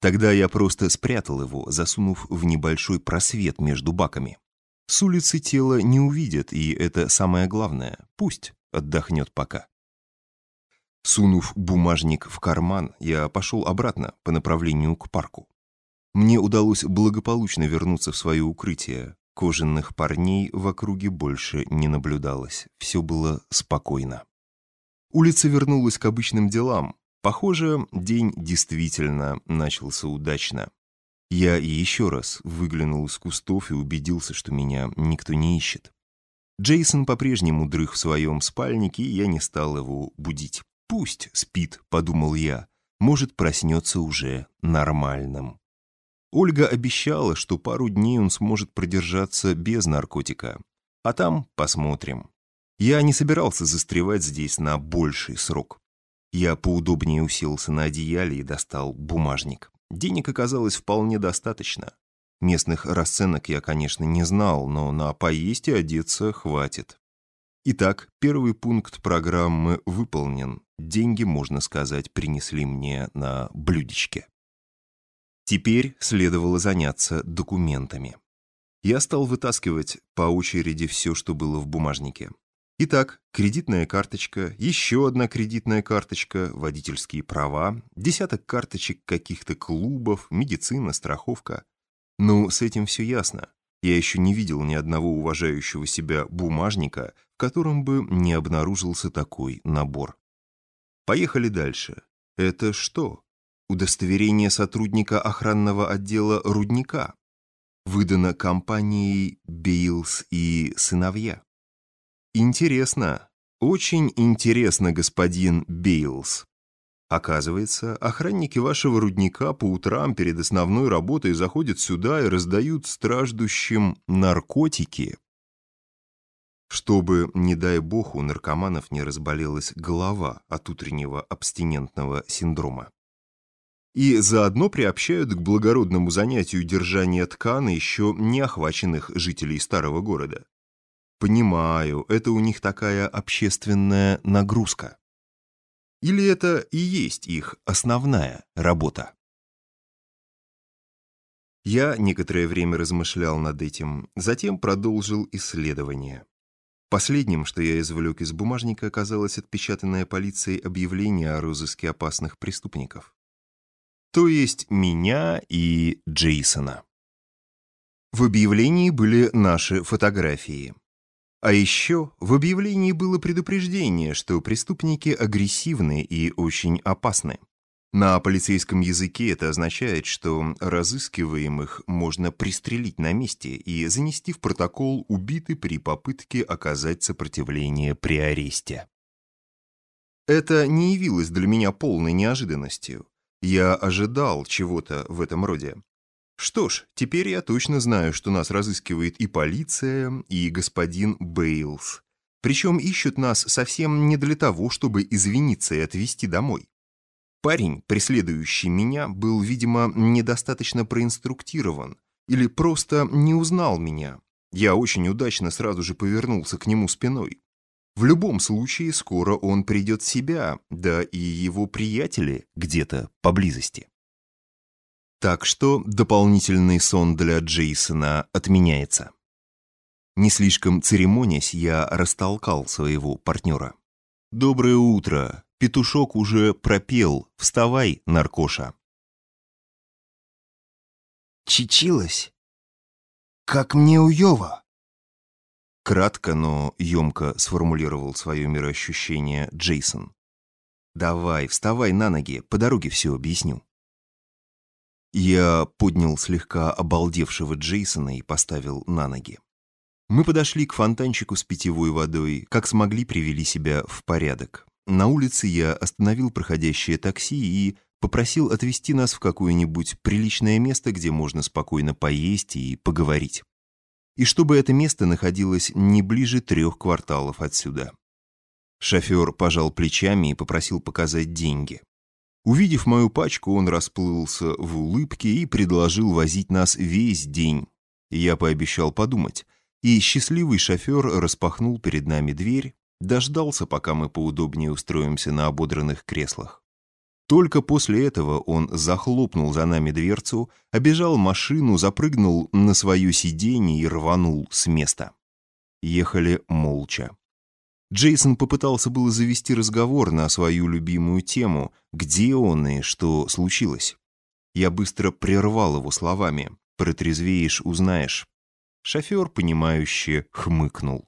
Тогда я просто спрятал его, засунув в небольшой просвет между баками. С улицы тело не увидят, и это самое главное. Пусть отдохнет пока. Сунув бумажник в карман, я пошел обратно по направлению к парку. Мне удалось благополучно вернуться в свое укрытие. Кожаных парней в округе больше не наблюдалось. Все было спокойно. Улица вернулась к обычным делам. Похоже, день действительно начался удачно. Я и еще раз выглянул из кустов и убедился, что меня никто не ищет. Джейсон по-прежнему дрых в своем спальнике, и я не стал его будить. «Пусть спит», — подумал я, — «может, проснется уже нормальным». Ольга обещала, что пару дней он сможет продержаться без наркотика. А там посмотрим. Я не собирался застревать здесь на больший срок. Я поудобнее уселся на одеяле и достал бумажник. Денег оказалось вполне достаточно. Местных расценок я, конечно, не знал, но на поесть и одеться хватит. Итак, первый пункт программы выполнен. Деньги, можно сказать, принесли мне на блюдечке. Теперь следовало заняться документами. Я стал вытаскивать по очереди все, что было в бумажнике. Итак, кредитная карточка, еще одна кредитная карточка, водительские права, десяток карточек каких-то клубов, медицина, страховка. Ну, с этим все ясно. Я еще не видел ни одного уважающего себя бумажника, в котором бы не обнаружился такой набор. Поехали дальше. Это что? Удостоверение сотрудника охранного отдела рудника. Выдано компанией «Бейлс и сыновья». Интересно, очень интересно, господин Бейлс. Оказывается, охранники вашего рудника по утрам перед основной работой заходят сюда и раздают страждущим наркотики. Чтобы, не дай бог, у наркоманов не разболелась голова от утреннего абстинентного синдрома. И заодно приобщают к благородному занятию держания ткана еще не охваченных жителей старого города. Понимаю, это у них такая общественная нагрузка. Или это и есть их основная работа? Я некоторое время размышлял над этим, затем продолжил исследование. Последним, что я извлек из бумажника, оказалось отпечатанное полицией объявление о розыске опасных преступников. То есть меня и Джейсона. В объявлении были наши фотографии. А еще в объявлении было предупреждение, что преступники агрессивны и очень опасны. На полицейском языке это означает, что разыскиваемых можно пристрелить на месте и занести в протокол убиты при попытке оказать сопротивление при аресте. Это не явилось для меня полной неожиданностью. Я ожидал чего-то в этом роде. Что ж, теперь я точно знаю, что нас разыскивает и полиция, и господин Бейлс. Причем ищут нас совсем не для того, чтобы извиниться и отвезти домой. Парень, преследующий меня, был, видимо, недостаточно проинструктирован или просто не узнал меня. Я очень удачно сразу же повернулся к нему спиной. В любом случае, скоро он придет в себя, да и его приятели где-то поблизости. Так что дополнительный сон для Джейсона отменяется. Не слишком церемонясь, я растолкал своего партнера. «Доброе утро. Петушок уже пропел. Вставай, наркоша». «Чичилась? Как мне уёва?» Кратко, но емко сформулировал свое мироощущение Джейсон. «Давай, вставай на ноги, по дороге все объясню». Я поднял слегка обалдевшего Джейсона и поставил на ноги. Мы подошли к фонтанчику с питьевой водой, как смогли привели себя в порядок. На улице я остановил проходящее такси и попросил отвезти нас в какое-нибудь приличное место, где можно спокойно поесть и поговорить. И чтобы это место находилось не ближе трех кварталов отсюда. Шофер пожал плечами и попросил показать деньги. Увидев мою пачку, он расплылся в улыбке и предложил возить нас весь день. Я пообещал подумать, и счастливый шофер распахнул перед нами дверь, дождался, пока мы поудобнее устроимся на ободранных креслах. Только после этого он захлопнул за нами дверцу, обежал машину, запрыгнул на свое сиденье и рванул с места. Ехали молча. Джейсон попытался было завести разговор на свою любимую тему, где он и что случилось. Я быстро прервал его словами. «Протрезвеешь, узнаешь». Шофер, понимающе хмыкнул.